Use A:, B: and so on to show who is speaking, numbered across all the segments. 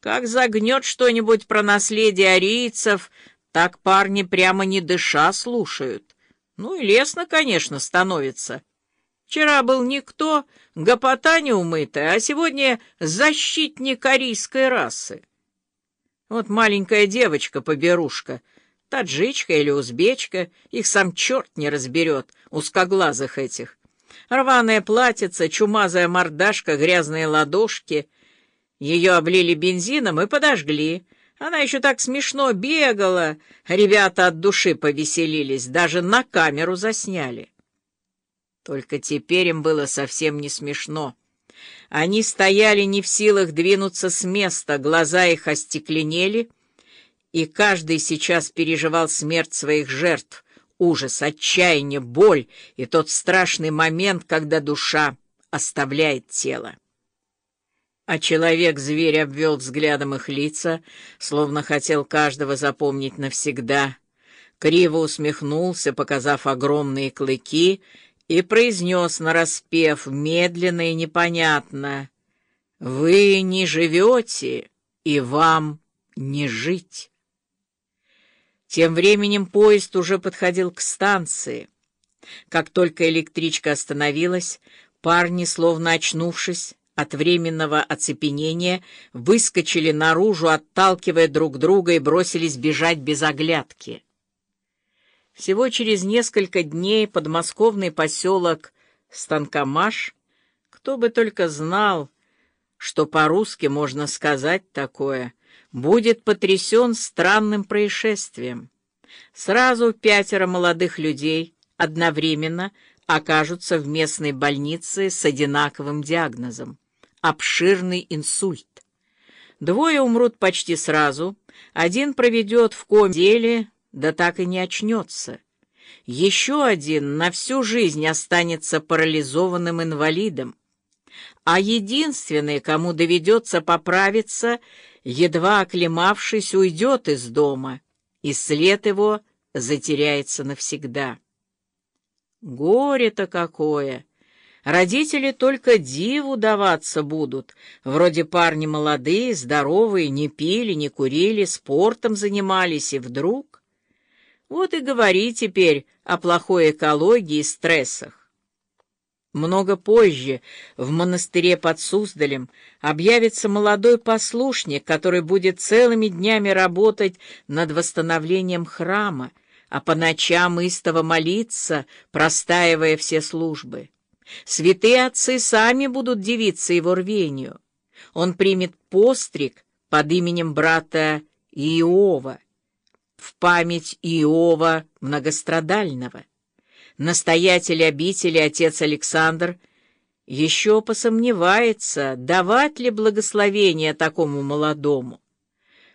A: Как загнет что-нибудь про наследие арийцев, так парни прямо не дыша слушают. Ну и лестно, конечно, становится. Вчера был никто, гопота неумытая, а сегодня защитник арийской расы. Вот маленькая девочка-поберушка, таджичка или узбечка, их сам черт не разберет, узкоглазых этих. Рваное платьице, чумазая мордашка, грязные ладошки. Ее облили бензином и подожгли. Она еще так смешно бегала. Ребята от души повеселились, даже на камеру засняли. Только теперь им было совсем не смешно. Они стояли не в силах двинуться с места, глаза их остекленели, и каждый сейчас переживал смерть своих жертв, ужас, отчаяние, боль и тот страшный момент, когда душа оставляет тело. А человек-зверь обвел взглядом их лица, словно хотел каждого запомнить навсегда. Криво усмехнулся, показав огромные клыки, и произнес нараспев медленно и непонятно «Вы не живете, и вам не жить». Тем временем поезд уже подходил к станции. Как только электричка остановилась, парни, словно очнувшись от временного оцепенения, выскочили наружу, отталкивая друг друга и бросились бежать без оглядки. Всего через несколько дней подмосковный поселок Станкомаш, кто бы только знал, что по-русски можно сказать такое, будет потрясен странным происшествием. Сразу пятеро молодых людей одновременно окажутся в местной больнице с одинаковым диагнозом — обширный инсульт. Двое умрут почти сразу, один проведет в коме да так и не очнется. Еще один на всю жизнь останется парализованным инвалидом. А единственный, кому доведется поправиться, едва оклемавшись, уйдет из дома, и след его затеряется навсегда. Горе-то какое! Родители только диву даваться будут. Вроде парни молодые, здоровые, не пили, не курили, спортом занимались, и вдруг... Вот и говори теперь о плохой экологии и стрессах. Много позже в монастыре под Суздалем объявится молодой послушник, который будет целыми днями работать над восстановлением храма, а по ночам истово молиться, простаивая все службы. Святые отцы сами будут дивиться его рвению. Он примет постриг под именем брата Иова в память Иова многострадального. Настоятель обители отец Александр еще посомневается, давать ли благословение такому молодому.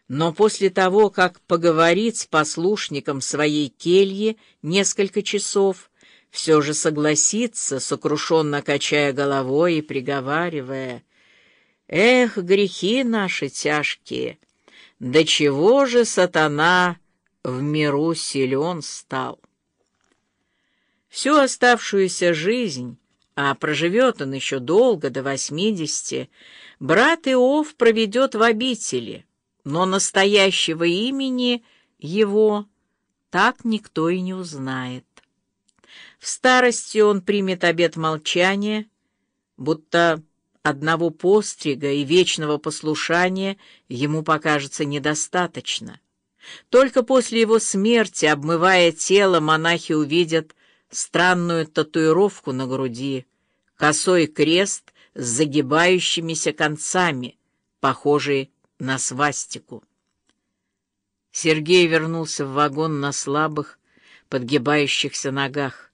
A: Но после того, как поговорит с послушником своей кельи несколько часов, все же согласится, сокрушенно качая головой и приговаривая, «Эх, грехи наши тяжкие! До чего же сатана в миру силен стал. Всю оставшуюся жизнь, а проживет он еще долго, до восьмидесяти, брат Иов проведет в обители, но настоящего имени его так никто и не узнает. В старости он примет обет молчания, будто одного пострига и вечного послушания ему покажется недостаточно. Только после его смерти, обмывая тело, монахи увидят странную татуировку на груди, косой крест с загибающимися концами, похожий на свастику. Сергей вернулся в вагон на слабых, подгибающихся ногах.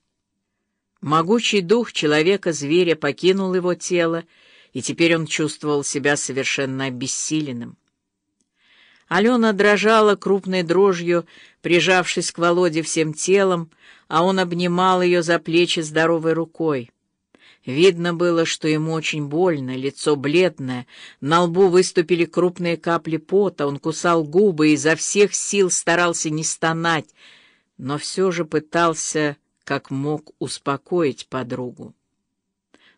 A: Могучий дух человека-зверя покинул его тело, и теперь он чувствовал себя совершенно обессиленным. Алена дрожала крупной дрожью, прижавшись к Володе всем телом, а он обнимал ее за плечи здоровой рукой. Видно было, что ему очень больно, лицо бледное, на лбу выступили крупные капли пота, он кусал губы и изо всех сил старался не стонать, но все же пытался, как мог, успокоить подругу.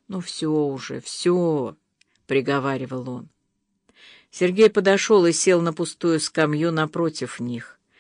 A: «Ну все уже, все», — приговаривал он. Сергей подошел и сел на пустую скамью напротив них.